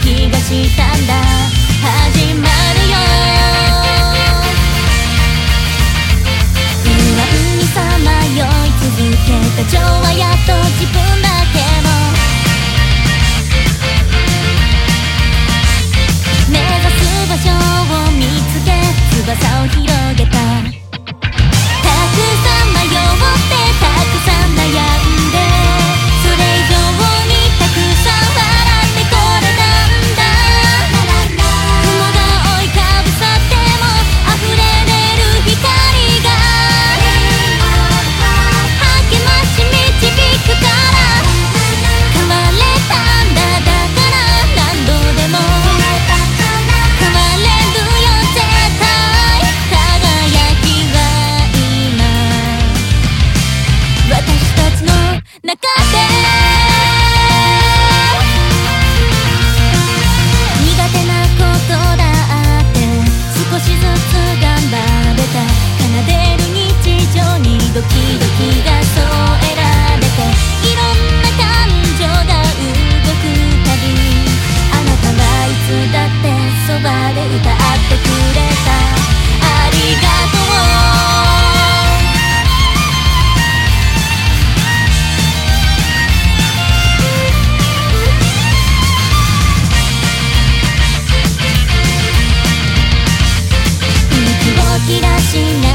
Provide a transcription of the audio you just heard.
気がしたんだしない